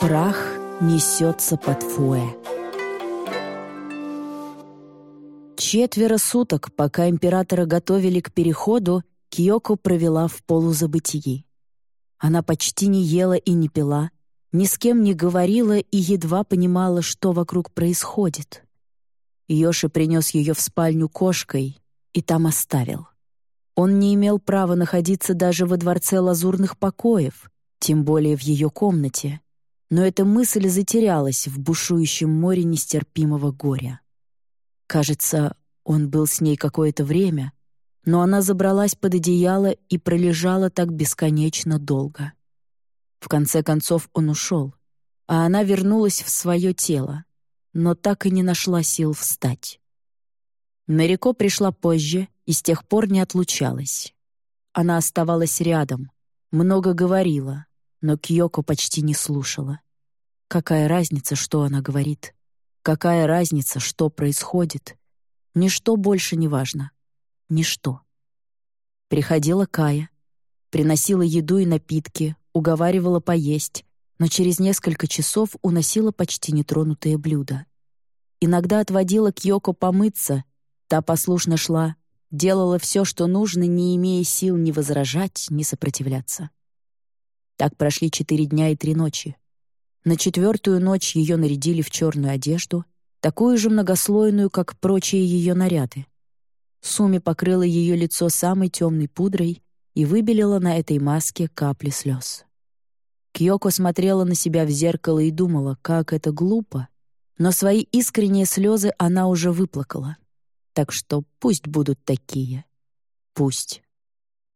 Прах несется под фуэ. Четверо суток, пока императора готовили к переходу, Киоко провела в полузабытии. Она почти не ела и не пила, ни с кем не говорила и едва понимала, что вокруг происходит. Йоши принес ее в спальню кошкой и там оставил. Он не имел права находиться даже во дворце лазурных покоев, тем более в ее комнате, но эта мысль затерялась в бушующем море нестерпимого горя. Кажется, он был с ней какое-то время, но она забралась под одеяло и пролежала так бесконечно долго. В конце концов он ушел, а она вернулась в свое тело, но так и не нашла сил встать. Нарико пришла позже и с тех пор не отлучалась. Она оставалась рядом, много говорила, но Кьёко почти не слушала. Какая разница, что она говорит? Какая разница, что происходит? Ничто больше не важно. Ничто. Приходила Кая, приносила еду и напитки, уговаривала поесть, но через несколько часов уносила почти нетронутые блюда. Иногда отводила Кьёко помыться, та послушно шла, делала все, что нужно, не имея сил ни возражать, ни сопротивляться. Так прошли четыре дня и три ночи. На четвертую ночь ее нарядили в черную одежду, такую же многослойную, как прочие ее наряды. Суми покрыла ее лицо самой темной пудрой и выбелила на этой маске капли слез. Кьёко смотрела на себя в зеркало и думала, как это глупо, но свои искренние слезы она уже выплакала. Так что пусть будут такие. Пусть.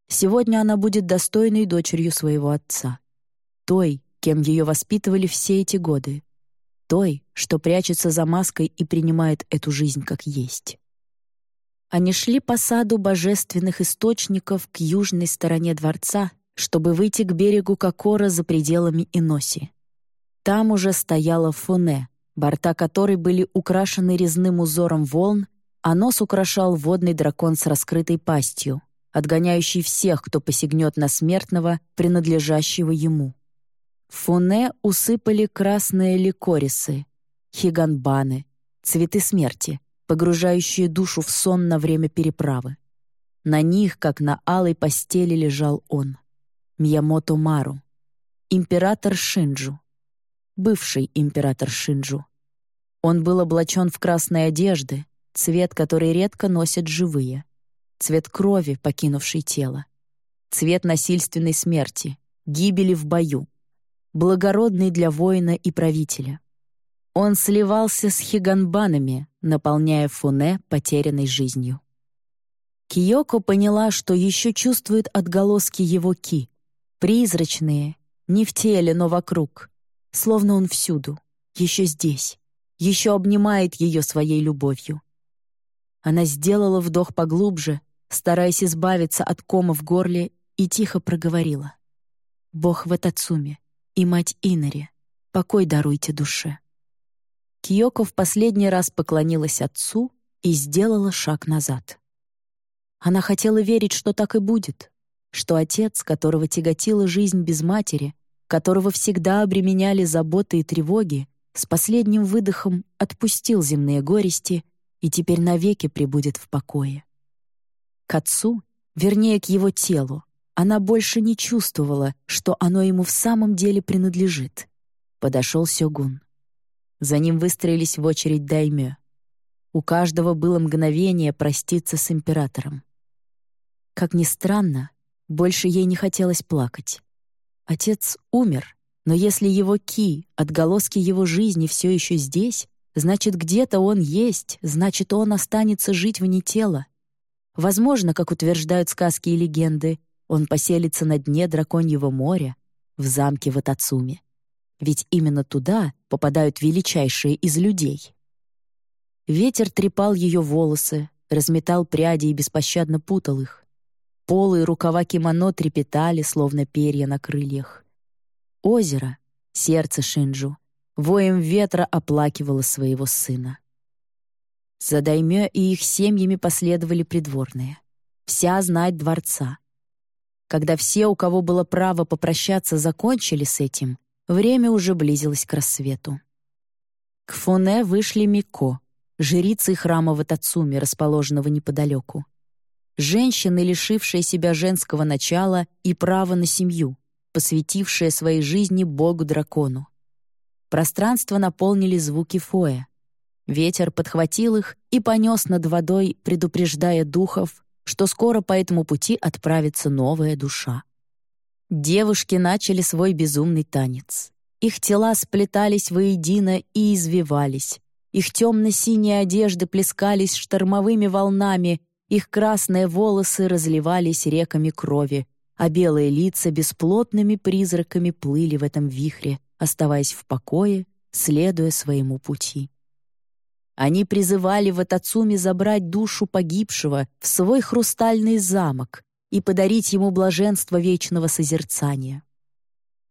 Сегодня она будет достойной дочерью своего отца. Той, кем ее воспитывали все эти годы. Той, что прячется за маской и принимает эту жизнь как есть. Они шли по саду божественных источников к южной стороне дворца, чтобы выйти к берегу Кокора за пределами Иноси. Там уже стояла Фуне, борта которой были украшены резным узором волн, а нос украшал водный дракон с раскрытой пастью, отгоняющий всех, кто посягнет на смертного, принадлежащего ему. Фуне усыпали красные ликорисы, хиганбаны, цветы смерти, погружающие душу в сон на время переправы. На них, как на алой постели, лежал он, Миямото Мару, император Шинджу, бывший император Шинджу. Он был облачен в красные одежды, цвет, который редко носят живые, цвет крови, покинувшей тело, цвет насильственной смерти, гибели в бою, благородный для воина и правителя. Он сливался с хиганбанами, наполняя Фуне потерянной жизнью. Киоко поняла, что еще чувствует отголоски его ки, призрачные, не в теле, но вокруг, словно он всюду, еще здесь, еще обнимает ее своей любовью. Она сделала вдох поглубже, стараясь избавиться от кома в горле, и тихо проговорила. «Бог в Атацуме, и мать Инари, покой даруйте душе». Киоко в последний раз поклонилась отцу и сделала шаг назад. Она хотела верить, что так и будет, что отец, которого тяготила жизнь без матери, которого всегда обременяли заботы и тревоги, с последним выдохом отпустил земные горести и теперь навеки пребудет в покое. К отцу, вернее, к его телу, она больше не чувствовала, что оно ему в самом деле принадлежит. Подошел Сёгун. За ним выстроились в очередь даймё. У каждого было мгновение проститься с императором. Как ни странно, больше ей не хотелось плакать. Отец умер, но если его ки, отголоски его жизни все еще здесь, значит, где-то он есть, значит, он останется жить вне тела. Возможно, как утверждают сказки и легенды, он поселится на дне драконьего моря, в замке в Атацуме. Ведь именно туда попадают величайшие из людей. Ветер трепал ее волосы, разметал пряди и беспощадно путал их. Полы и рукава кимоно трепетали, словно перья на крыльях. Озеро, сердце Шинджу, воем ветра оплакивало своего сына. За Даймё и их семьями последовали придворные. Вся знать дворца — когда все, у кого было право попрощаться, закончили с этим, время уже близилось к рассвету. К Фоне вышли Мико, жрицы храма в Атацуме, расположенного неподалеку. Женщины, лишившие себя женского начала и права на семью, посвятившие своей жизни богу-дракону. Пространство наполнили звуки фоя. Ветер подхватил их и понес над водой, предупреждая духов, что скоро по этому пути отправится новая душа. Девушки начали свой безумный танец. Их тела сплетались воедино и извивались. Их темно-синие одежды плескались штормовыми волнами, их красные волосы разливались реками крови, а белые лица бесплотными призраками плыли в этом вихре, оставаясь в покое, следуя своему пути. Они призывали в Атацуме забрать душу погибшего в свой хрустальный замок и подарить ему блаженство вечного созерцания.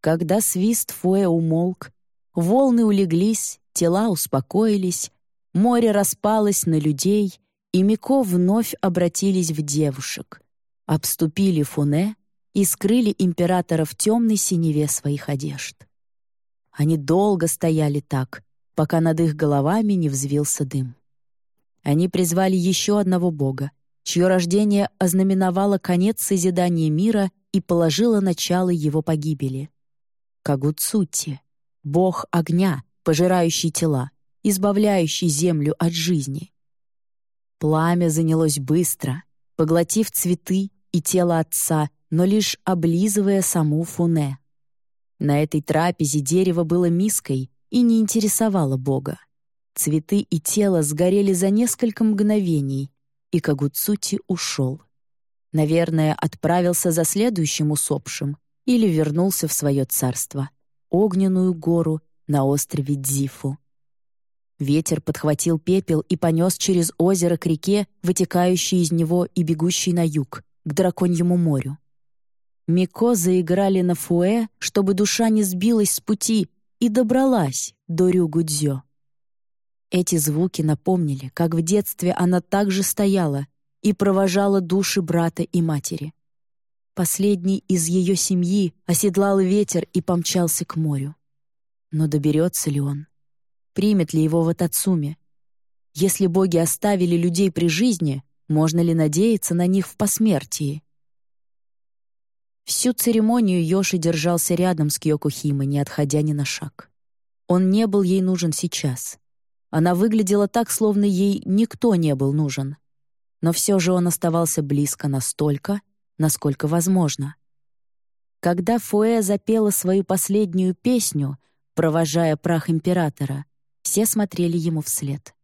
Когда свист Фуэ умолк, волны улеглись, тела успокоились, море распалось на людей, и Мико вновь обратились в девушек, обступили Фуне и скрыли императора в темной синеве своих одежд. Они долго стояли так, пока над их головами не взвился дым. Они призвали еще одного бога, чье рождение ознаменовало конец созидания мира и положило начало его погибели. Кагуцути — бог огня, пожирающий тела, избавляющий землю от жизни. Пламя занялось быстро, поглотив цветы и тело отца, но лишь облизывая саму Фуне. На этой трапезе дерево было миской и не интересовало Бога. Цветы и тело сгорели за несколько мгновений, и Кагуцути ушел. Наверное, отправился за следующим усопшим или вернулся в свое царство, огненную гору на острове Дзифу. Ветер подхватил пепел и понес через озеро к реке, вытекающей из него и бегущей на юг, к драконьему морю. Мико заиграли на фуэ, чтобы душа не сбилась с пути и добралась до Рюгудзё. Эти звуки напомнили, как в детстве она также стояла и провожала души брата и матери. Последний из ее семьи оседлал ветер и помчался к морю. Но доберется ли он? Примет ли его в Атацуме? Если боги оставили людей при жизни, можно ли надеяться на них в посмертии? Всю церемонию Йоши держался рядом с Кьёкухимой, не отходя ни на шаг. Он не был ей нужен сейчас. Она выглядела так, словно ей никто не был нужен. Но все же он оставался близко настолько, насколько возможно. Когда Фуэ запела свою последнюю песню, провожая прах императора, все смотрели ему вслед.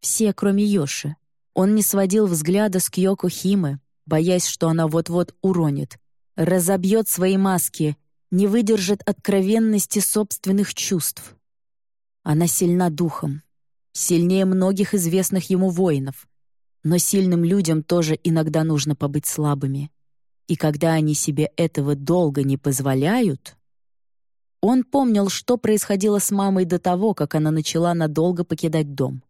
Все, кроме Йоши. Он не сводил взгляда с Кьёко боясь, что она вот-вот уронит, разобьет свои маски, не выдержит откровенности собственных чувств. Она сильна духом, сильнее многих известных ему воинов, но сильным людям тоже иногда нужно побыть слабыми. И когда они себе этого долго не позволяют... Он помнил, что происходило с мамой до того, как она начала надолго покидать дом.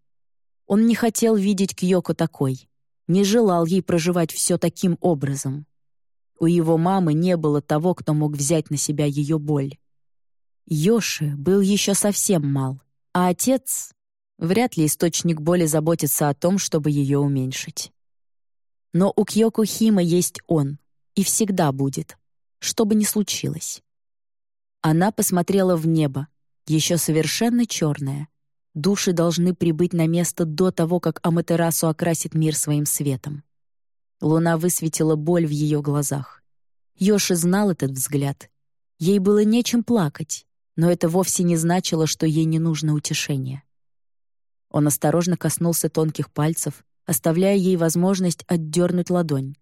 Он не хотел видеть Кьёко такой, не желал ей проживать все таким образом. У его мамы не было того, кто мог взять на себя ее боль. Йоши был еще совсем мал, а отец — вряд ли источник боли заботится о том, чтобы ее уменьшить. Но у Кьёку Хима есть он, и всегда будет, что бы ни случилось. Она посмотрела в небо, еще совершенно черное. Души должны прибыть на место до того, как Аматерасу окрасит мир своим светом. Луна высветила боль в ее глазах. Йоши знал этот взгляд. Ей было нечем плакать, но это вовсе не значило, что ей не нужно утешение. Он осторожно коснулся тонких пальцев, оставляя ей возможность отдернуть ладонь.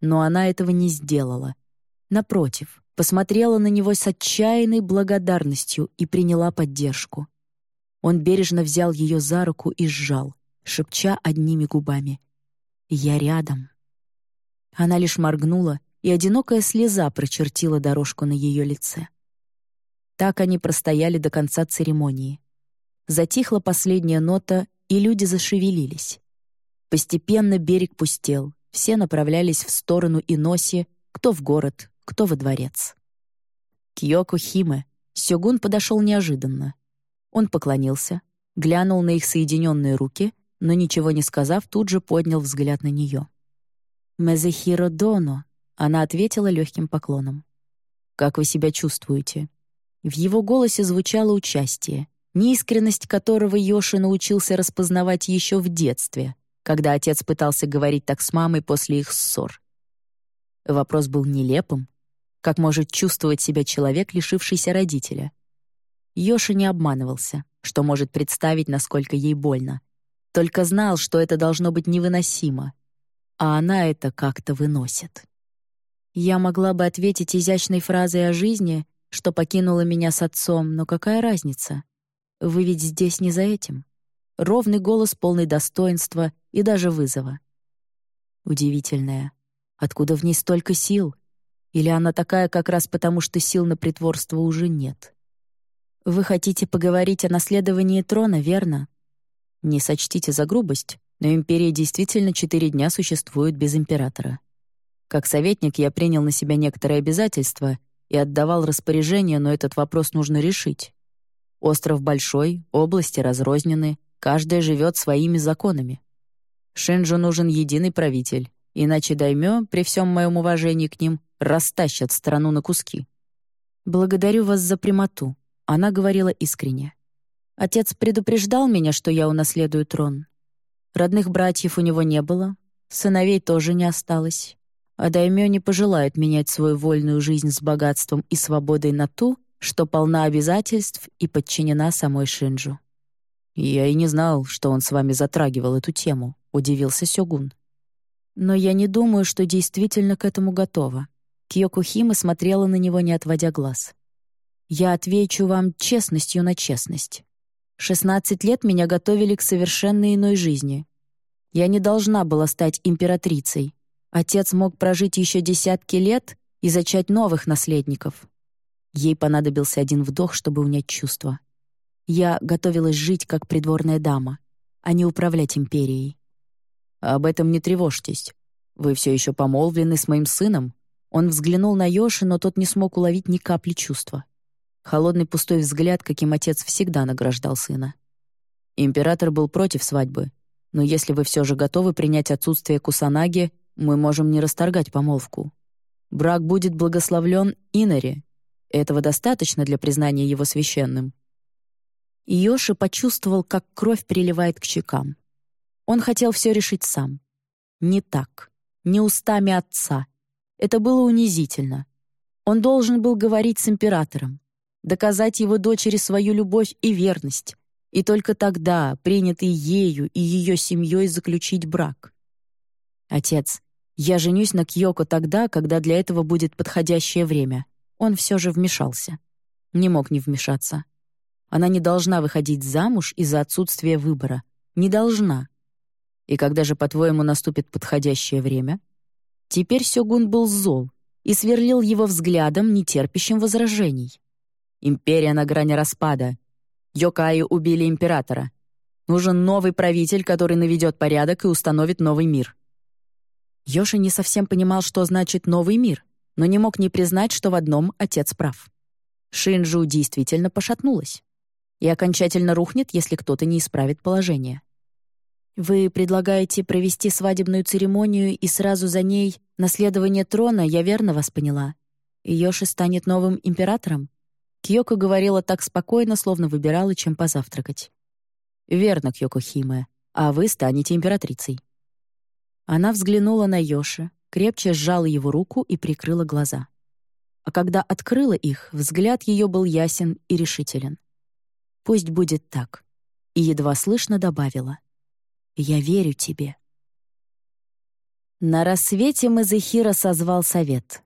Но она этого не сделала. Напротив, посмотрела на него с отчаянной благодарностью и приняла поддержку. Он бережно взял ее за руку и сжал, шепча одними губами. «Я рядом». Она лишь моргнула, и одинокая слеза прочертила дорожку на ее лице. Так они простояли до конца церемонии. Затихла последняя нота, и люди зашевелились. Постепенно берег пустел, все направлялись в сторону Иноси, кто в город, кто во дворец. Кьёко Химе, Сёгун подошел неожиданно. Он поклонился, глянул на их соединенные руки, но, ничего не сказав, тут же поднял взгляд на нее. «Мезехиро Доно», — она ответила легким поклоном. «Как вы себя чувствуете?» В его голосе звучало участие, неискренность которого Йоши научился распознавать еще в детстве, когда отец пытался говорить так с мамой после их ссор. Вопрос был нелепым, как может чувствовать себя человек, лишившийся родителя. Йоша не обманывался, что может представить, насколько ей больно. Только знал, что это должно быть невыносимо. А она это как-то выносит. Я могла бы ответить изящной фразой о жизни, что покинула меня с отцом, но какая разница? Вы ведь здесь не за этим. Ровный голос, полный достоинства и даже вызова. Удивительная. Откуда в ней столько сил? Или она такая как раз потому, что сил на притворство уже нет? Вы хотите поговорить о наследовании трона, верно? Не сочтите за грубость, но империя действительно четыре дня существует без императора. Как советник я принял на себя некоторые обязательства и отдавал распоряжения, но этот вопрос нужно решить. Остров большой, области разрознены, каждая живет своими законами. Шинджу нужен единый правитель, иначе даймё, при всем моем уважении к ним, растащат страну на куски. «Благодарю вас за прямоту», — она говорила искренне. «Отец предупреждал меня, что я унаследую трон. Родных братьев у него не было, сыновей тоже не осталось. А Даймё не пожелает менять свою вольную жизнь с богатством и свободой на ту, что полна обязательств и подчинена самой Шинджу. «Я и не знал, что он с вами затрагивал эту тему», — удивился Сёгун. «Но я не думаю, что действительно к этому готова». Кьёко Хима смотрела на него, не отводя глаз. «Я отвечу вам честностью на честность. Шестнадцать лет меня готовили к совершенно иной жизни. Я не должна была стать императрицей. Отец мог прожить еще десятки лет и зачать новых наследников. Ей понадобился один вдох, чтобы унять чувства. Я готовилась жить как придворная дама, а не управлять империей. «Об этом не тревожьтесь. Вы все еще помолвлены с моим сыном?» Он взглянул на Йоши, но тот не смог уловить ни капли чувства. Холодный пустой взгляд, каким отец всегда награждал сына. Император был против свадьбы, но если вы все же готовы принять отсутствие Кусанаги, мы можем не расторгать помолвку. Брак будет благословлен Инари, этого достаточно для признания его священным. Йоши почувствовал, как кровь приливает к щекам. Он хотел все решить сам. Не так. Не устами отца. Это было унизительно. Он должен был говорить с императором, доказать его дочери свою любовь и верность, и только тогда, принятый ею и ее семьей, заключить брак. «Отец, я женюсь на Кьёко тогда, когда для этого будет подходящее время», он все же вмешался. Не мог не вмешаться. Она не должна выходить замуж из-за отсутствия выбора. Не должна. И когда же, по-твоему, наступит подходящее время? Теперь Сёгун был зол и сверлил его взглядом, нетерпящим возражений. Империя на грани распада. Йокаи убили императора. Нужен новый правитель, который наведет порядок и установит новый мир. Йоши не совсем понимал, что значит «новый мир» но не мог не признать, что в одном отец прав. Шинджу действительно пошатнулась и окончательно рухнет, если кто-то не исправит положение. «Вы предлагаете провести свадебную церемонию и сразу за ней наследование трона, я верно вас поняла? Йоши станет новым императором?» Кьёко говорила так спокойно, словно выбирала, чем позавтракать. «Верно, Кьёко Химе, а вы станете императрицей». Она взглянула на Йоши, крепче сжала его руку и прикрыла глаза. А когда открыла их, взгляд ее был ясен и решителен. «Пусть будет так», и едва слышно добавила. «Я верю тебе». На рассвете Мазехира созвал совет.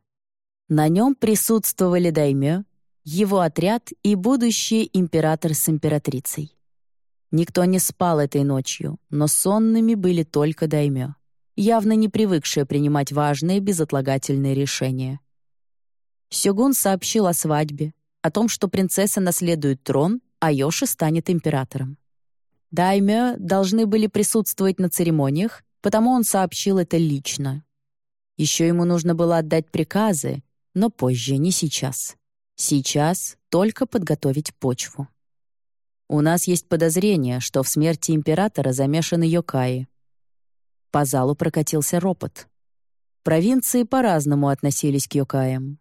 На нем присутствовали даймё, его отряд и будущий император с императрицей. Никто не спал этой ночью, но сонными были только даймё явно не привыкшая принимать важные безотлагательные решения. Сёгун сообщил о свадьбе, о том, что принцесса наследует трон, а Йоши станет императором. Даймё должны были присутствовать на церемониях, потому он сообщил это лично. Еще ему нужно было отдать приказы, но позже, не сейчас. Сейчас только подготовить почву. У нас есть подозрение, что в смерти императора замешаны Йокаи. По залу прокатился ропот. Провинции по-разному относились к Йокаям.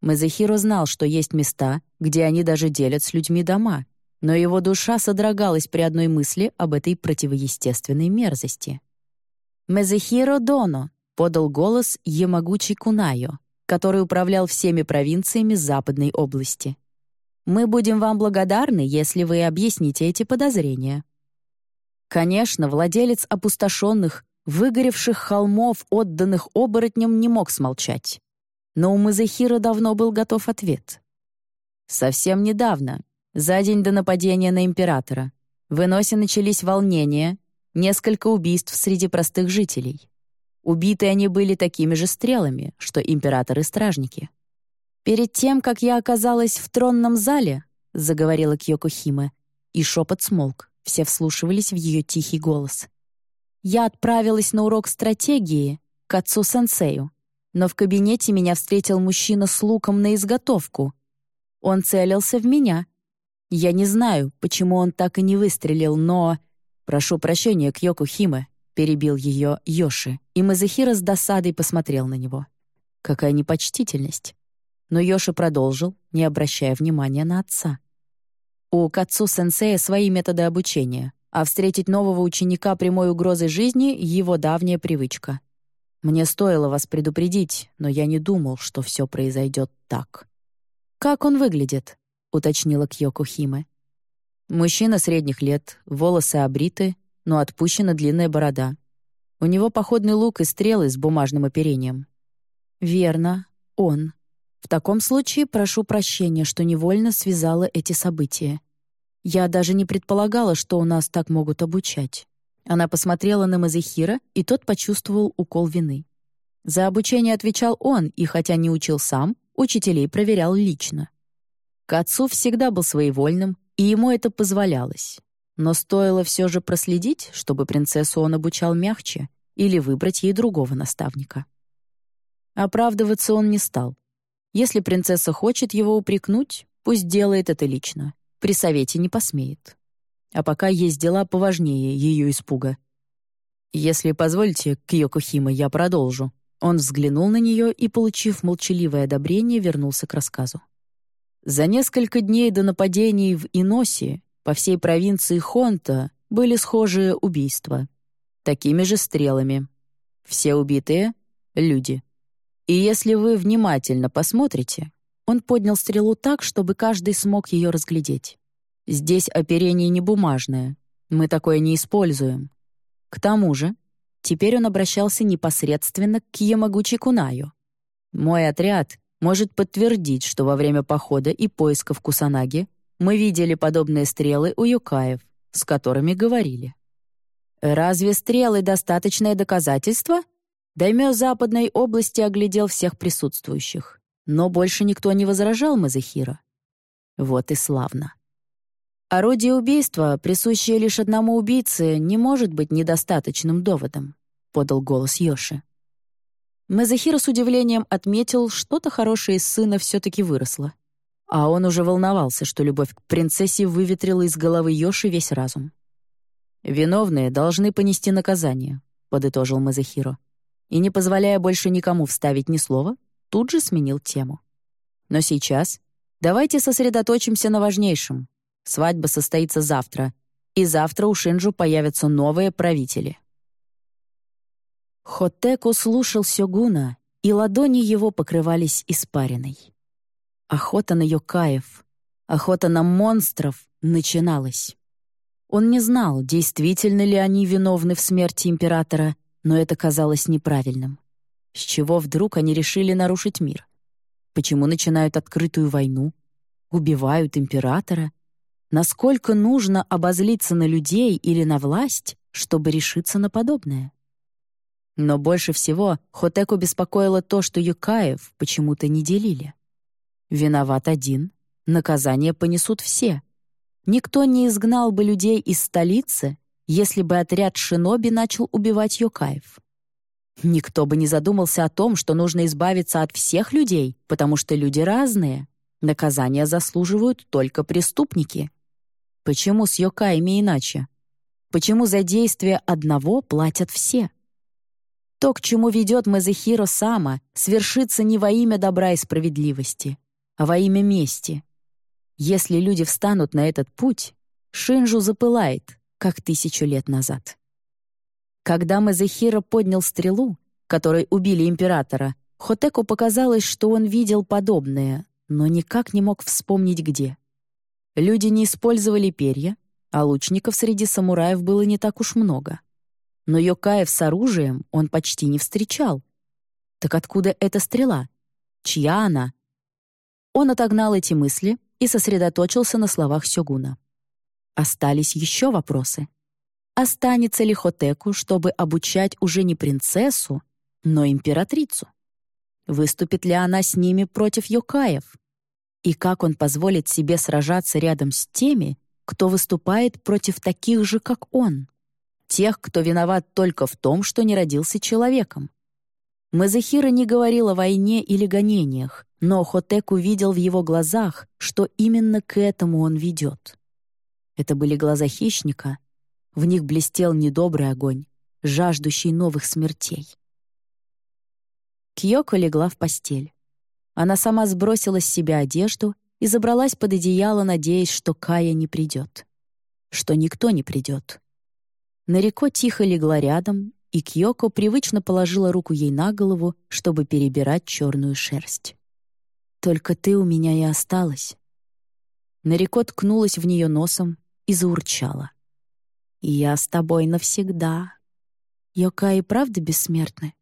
Мазахиро знал, что есть места, где они даже делят с людьми дома, но его душа содрогалась при одной мысли об этой противоестественной мерзости. «Мезехиро Доно», — подал голос Ямагучи Кунайо, который управлял всеми провинциями Западной области. «Мы будем вам благодарны, если вы объясните эти подозрения». Конечно, владелец опустошенных, выгоревших холмов, отданных оборотням, не мог смолчать. Но у Мазахира давно был готов ответ. Совсем недавно, за день до нападения на императора, в Эносе начались волнения, несколько убийств среди простых жителей. Убиты они были такими же стрелами, что император и стражники. «Перед тем, как я оказалась в тронном зале», — заговорила Кьёко Химе, и шепот смолк, все вслушивались в ее тихий голос. «Я отправилась на урок стратегии к отцу-сенсею, но в кабинете меня встретил мужчина с луком на изготовку. Он целился в меня. Я не знаю, почему он так и не выстрелил, но... Прошу прощения, Кьёко Химе, перебил ее Йоши, и Мазахира с досадой посмотрел на него. Какая непочтительность. Но Йоши продолжил, не обращая внимания на отца. У Кацу-сенсея свои методы обучения, а встретить нового ученика прямой угрозой жизни — его давняя привычка. Мне стоило вас предупредить, но я не думал, что все произойдет так. «Как он выглядит?» — уточнила Кьёко Химе. Мужчина средних лет, волосы обриты, но отпущена длинная борода. У него походный лук и стрелы с бумажным оперением. «Верно, он. В таком случае прошу прощения, что невольно связала эти события. Я даже не предполагала, что у нас так могут обучать». Она посмотрела на Мазахира, и тот почувствовал укол вины. За обучение отвечал он, и хотя не учил сам, учителей проверял лично. К отцу всегда был своевольным, и ему это позволялось. Но стоило все же проследить, чтобы принцессу он обучал мягче или выбрать ей другого наставника. Оправдываться он не стал. Если принцесса хочет его упрекнуть, пусть делает это лично. При совете не посмеет. А пока есть дела поважнее ее испуга. «Если позволите, Кьёкухима, я продолжу». Он взглянул на нее и, получив молчаливое одобрение, вернулся к рассказу. За несколько дней до нападений в Иноси по всей провинции Хонта были схожие убийства. Такими же стрелами. Все убитые — люди. И если вы внимательно посмотрите, он поднял стрелу так, чтобы каждый смог ее разглядеть. Здесь оперение не бумажное. Мы такое не используем. К тому же, теперь он обращался непосредственно к Ямагучи Кунаю. Мой отряд может подтвердить, что во время похода и поисков Кусанаги мы видели подобные стрелы у юкаев, с которыми говорили. Разве стрелы — достаточное доказательство? Даймё Западной области оглядел всех присутствующих, но больше никто не возражал Мазахира. Вот и славно. Орудие убийства, присущее лишь одному убийце, не может быть недостаточным доводом, подал голос Йоши. Мазахира с удивлением отметил, что-то хорошее из сына все-таки выросло. А он уже волновался, что любовь к принцессе выветрила из головы Йоши весь разум. «Виновные должны понести наказание», — подытожил Мазахиро. И, не позволяя больше никому вставить ни слова, тут же сменил тему. «Но сейчас давайте сосредоточимся на важнейшем. Свадьба состоится завтра, и завтра у Шинджу появятся новые правители». Хотеку слушал Сёгуна, и ладони его покрывались испариной. Охота на Йокаев, охота на монстров начиналась. Он не знал, действительно ли они виновны в смерти императора, но это казалось неправильным. С чего вдруг они решили нарушить мир? Почему начинают открытую войну? Убивают императора? Насколько нужно обозлиться на людей или на власть, чтобы решиться на подобное? Но больше всего Хотеку беспокоило то, что Юкаев почему-то не делили. Виноват один, наказание понесут все. Никто не изгнал бы людей из столицы, если бы отряд шиноби начал убивать Йокаев. Никто бы не задумался о том, что нужно избавиться от всех людей, потому что люди разные. Наказания заслуживают только преступники. Почему с Йокаями иначе? Почему за действие одного платят все? То, к чему ведет Мазахиро Сама, свершится не во имя добра и справедливости, а во имя мести. Если люди встанут на этот путь, Шинжу запылает, как тысячу лет назад. Когда Мазахиро поднял стрелу, которой убили императора, Хотеку показалось, что он видел подобное, но никак не мог вспомнить где. Люди не использовали перья, а лучников среди самураев было не так уж много. Но Йокаев с оружием он почти не встречал. Так откуда эта стрела? Чья она? Он отогнал эти мысли и сосредоточился на словах Сёгуна. Остались еще вопросы. Останется ли Хотеку, чтобы обучать уже не принцессу, но императрицу? Выступит ли она с ними против Йокаев? И как он позволит себе сражаться рядом с теми, кто выступает против таких же, как он? Тех, кто виноват только в том, что не родился человеком. Мазахира не говорил о войне или гонениях, но Хотек увидел в его глазах, что именно к этому он ведет. Это были глаза хищника, в них блестел недобрый огонь, жаждущий новых смертей. Кьёко легла в постель. Она сама сбросила с себя одежду и забралась под одеяло, надеясь, что Кая не придет. Что никто не придет. Нареко тихо легла рядом, и Кьёко привычно положила руку ей на голову, чтобы перебирать черную шерсть. «Только ты у меня и осталась». Нареко ткнулась в нее носом и заурчала. «Я с тобой навсегда». Йока и правда бессмертны?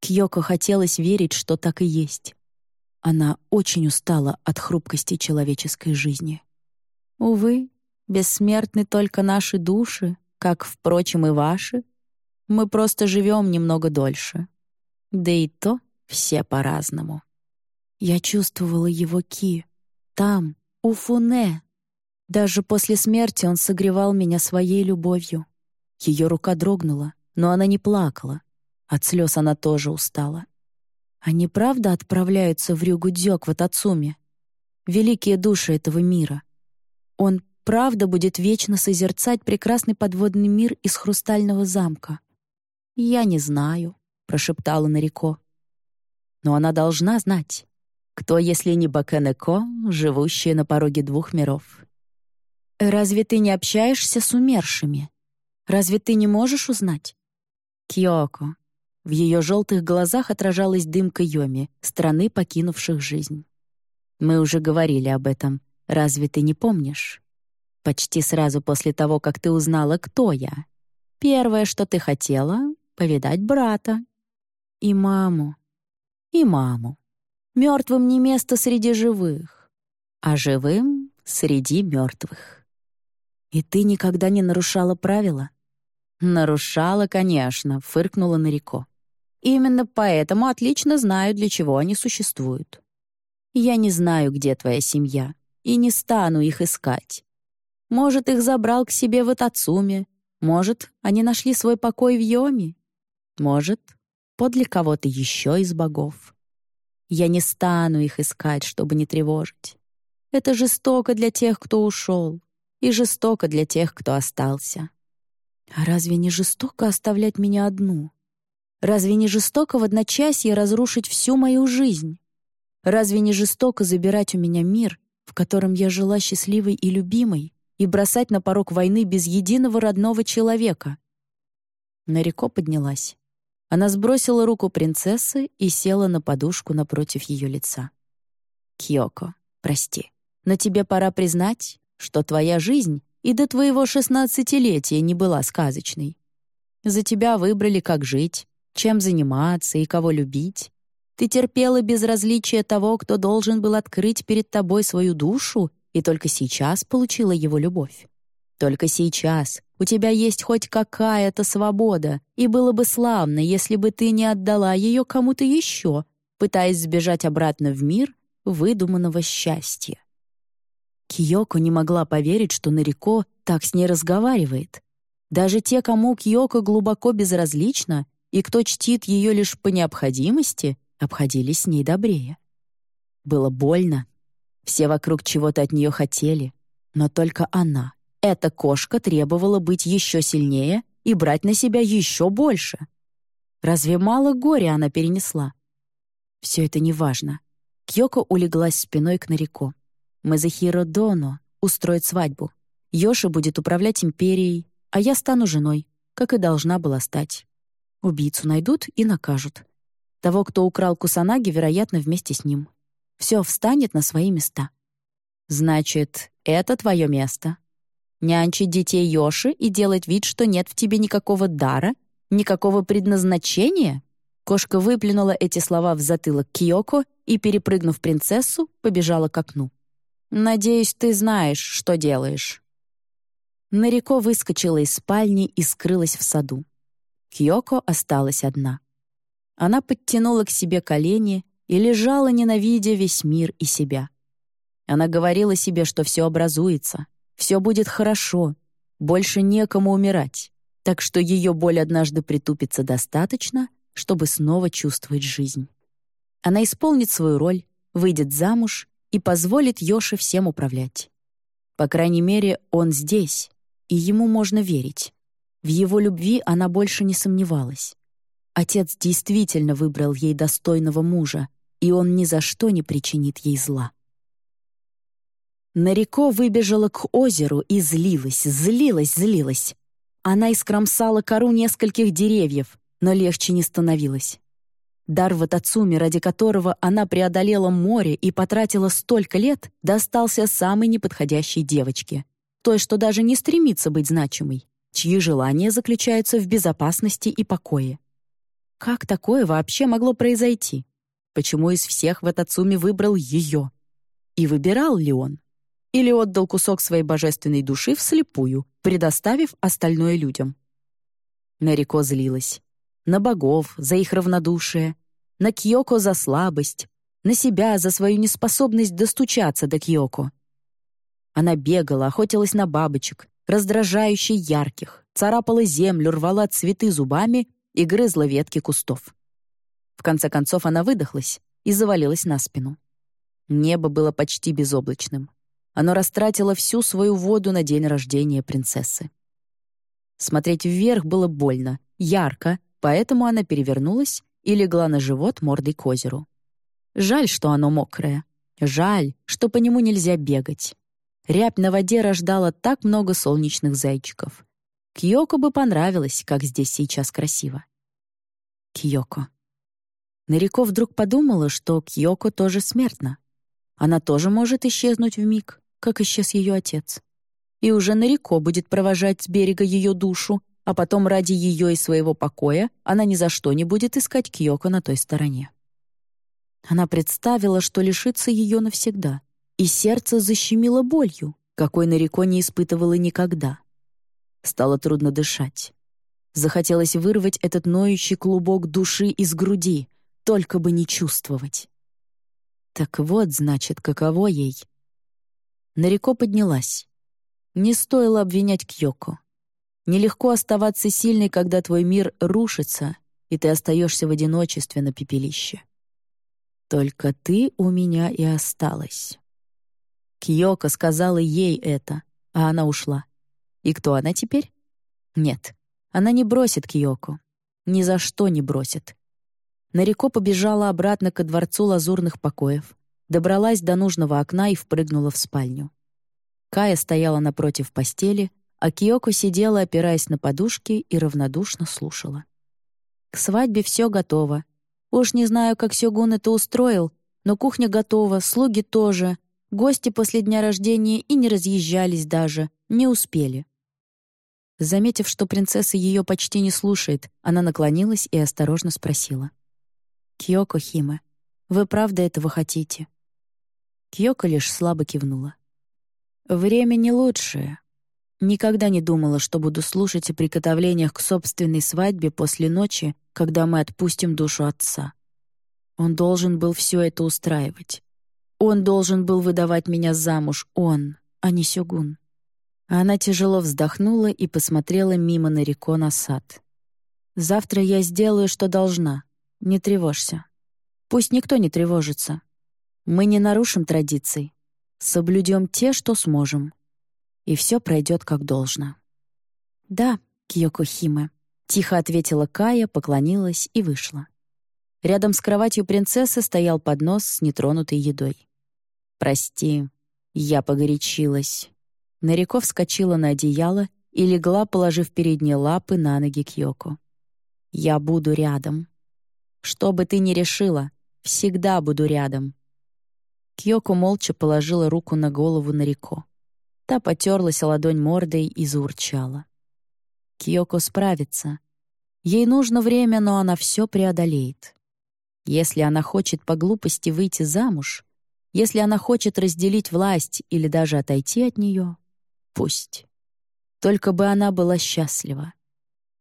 Кьёко хотелось верить, что так и есть. Она очень устала от хрупкости человеческой жизни. Увы, бессмертны только наши души, как, впрочем, и ваши. Мы просто живем немного дольше. Да и то все по-разному. Я чувствовала его ки. Там, у Фуне. Даже после смерти он согревал меня своей любовью. Ее рука дрогнула, но она не плакала. От слез она тоже устала. Они правда отправляются в Рюгудзёк в Атацуме? Великие души этого мира. Он правда будет вечно созерцать прекрасный подводный мир из хрустального замка? «Я не знаю», — прошептала Нарико. «Но она должна знать. Кто, если не Бакенеко, живущая на пороге двух миров?» «Разве ты не общаешься с умершими? Разве ты не можешь узнать?» «Киоко». В ее желтых глазах отражалась дымка Йоми, страны, покинувших жизнь. «Мы уже говорили об этом. Разве ты не помнишь?» Почти сразу после того, как ты узнала, кто я. Первое, что ты хотела — повидать брата. И маму. И маму. Мертвым не место среди живых, а живым — среди мертвых. И ты никогда не нарушала правила? Нарушала, конечно, фыркнула Нарико. Именно поэтому отлично знаю, для чего они существуют. Я не знаю, где твоя семья, и не стану их искать. Может, их забрал к себе в Атацуме. Может, они нашли свой покой в Йоме. Может, подле кого-то еще из богов. Я не стану их искать, чтобы не тревожить. Это жестоко для тех, кто ушел, и жестоко для тех, кто остался. А разве не жестоко оставлять меня одну? Разве не жестоко в одночасье разрушить всю мою жизнь? Разве не жестоко забирать у меня мир, в котором я жила счастливой и любимой, и бросать на порог войны без единого родного человека. Нарико поднялась. Она сбросила руку принцессы и села на подушку напротив ее лица. «Кьёко, прости, но тебе пора признать, что твоя жизнь и до твоего шестнадцатилетия не была сказочной. За тебя выбрали, как жить, чем заниматься и кого любить. Ты терпела безразличие того, кто должен был открыть перед тобой свою душу и только сейчас получила его любовь. Только сейчас у тебя есть хоть какая-то свобода, и было бы славно, если бы ты не отдала ее кому-то еще, пытаясь сбежать обратно в мир выдуманного счастья. Киоко не могла поверить, что Нарико так с ней разговаривает. Даже те, кому Киоко глубоко безразлична и кто чтит ее лишь по необходимости, обходились с ней добрее. Было больно, Все вокруг чего-то от нее хотели, но только она, эта кошка, требовала быть еще сильнее и брать на себя еще больше. Разве мало горя она перенесла? Все это неважно. Кьёко улеглась спиной к Нарико. Мазахиро Доно устроит свадьбу. Йоши будет управлять империей, а я стану женой, как и должна была стать. Убийцу найдут и накажут. Того, кто украл Кусанаги, вероятно, вместе с ним. Все встанет на свои места. Значит, это твое место. Нянчить детей Йоши и делать вид, что нет в тебе никакого дара, никакого предназначения? Кошка выплюнула эти слова в затылок Киоко и, перепрыгнув принцессу, побежала к окну. «Надеюсь, ты знаешь, что делаешь». Нарико выскочила из спальни и скрылась в саду. Кьёко осталась одна. Она подтянула к себе колени и лежала, ненавидя весь мир и себя. Она говорила себе, что все образуется, все будет хорошо, больше некому умирать, так что ее боль однажды притупится достаточно, чтобы снова чувствовать жизнь. Она исполнит свою роль, выйдет замуж и позволит Йоше всем управлять. По крайней мере, он здесь, и ему можно верить. В его любви она больше не сомневалась. Отец действительно выбрал ей достойного мужа, и он ни за что не причинит ей зла. Нарико выбежала к озеру и злилась, злилась, злилась. Она искромсала кору нескольких деревьев, но легче не становилось. Дар Ватацуми, ради которого она преодолела море и потратила столько лет, достался самой неподходящей девочке. Той, что даже не стремится быть значимой, чьи желания заключаются в безопасности и покое. Как такое вообще могло произойти? Почему из всех Ватацуми выбрал ее? И выбирал ли он? Или отдал кусок своей божественной души вслепую, предоставив остальное людям? Нарико злилась на богов за их равнодушие, на Кьёко за слабость, на себя за свою неспособность достучаться до Кьёко. Она бегала, охотилась на бабочек, раздражающе ярких, царапала землю, рвала цветы зубами и грызла ветки кустов. В конце концов она выдохлась и завалилась на спину. Небо было почти безоблачным. Оно растратило всю свою воду на день рождения принцессы. Смотреть вверх было больно, ярко, поэтому она перевернулась и легла на живот мордой к озеру. Жаль, что оно мокрое. Жаль, что по нему нельзя бегать. Рябь на воде рождала так много солнечных зайчиков. Кьёко бы понравилось, как здесь сейчас красиво. Кьёко. Нарико вдруг подумала, что Кьёко тоже смертна. Она тоже может исчезнуть в миг, как исчез ее отец. И уже Нарико будет провожать с берега ее душу, а потом ради ее и своего покоя она ни за что не будет искать Кьёко на той стороне. Она представила, что лишится ее навсегда, и сердце защемило болью, какой Нарико не испытывала никогда. Стало трудно дышать. Захотелось вырвать этот ноющий клубок души из груди, только бы не чувствовать. Так вот, значит, каково ей. Нарико поднялась. Не стоило обвинять Кьёко. Нелегко оставаться сильной, когда твой мир рушится, и ты остаешься в одиночестве на пепелище. Только ты у меня и осталась. Киоко сказала ей это, а она ушла. И кто она теперь? Нет, она не бросит Киоко. Ни за что не бросит. Нарико побежала обратно ко дворцу лазурных покоев, добралась до нужного окна и впрыгнула в спальню. Кая стояла напротив постели, а Киоко сидела, опираясь на подушки, и равнодушно слушала. «К свадьбе все готово. Уж не знаю, как Сёгун это устроил, но кухня готова, слуги тоже. Гости после дня рождения и не разъезжались даже, не успели». Заметив, что принцесса ее почти не слушает, она наклонилась и осторожно спросила. «Киоко Химе, вы правда этого хотите?» Киоко лишь слабо кивнула. «Время не лучшее, Никогда не думала, что буду слушать о приготовлениях к собственной свадьбе после ночи, когда мы отпустим душу отца. Он должен был все это устраивать. Он должен был выдавать меня замуж, он, а не Сёгун. Она тяжело вздохнула и посмотрела мимо на реку на сад. «Завтра я сделаю, что должна. Не тревожься. Пусть никто не тревожится. Мы не нарушим традиций. Соблюдем те, что сможем. И все пройдет как должно. «Да, Киоко Химе», — тихо ответила Кая, поклонилась и вышла. Рядом с кроватью принцессы стоял поднос с нетронутой едой. «Прости, я погорячилась». Нареко вскочила на одеяло и легла, положив передние лапы на ноги Кьёко. «Я буду рядом. Что бы ты ни решила, всегда буду рядом». Кьёко молча положила руку на голову Нареко. Та потерлась ладонь мордой и заурчала. Кьёко справится. Ей нужно время, но она все преодолеет. Если она хочет по глупости выйти замуж, если она хочет разделить власть или даже отойти от нее, пусть. Только бы она была счастлива.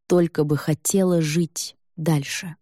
Только бы хотела жить дальше.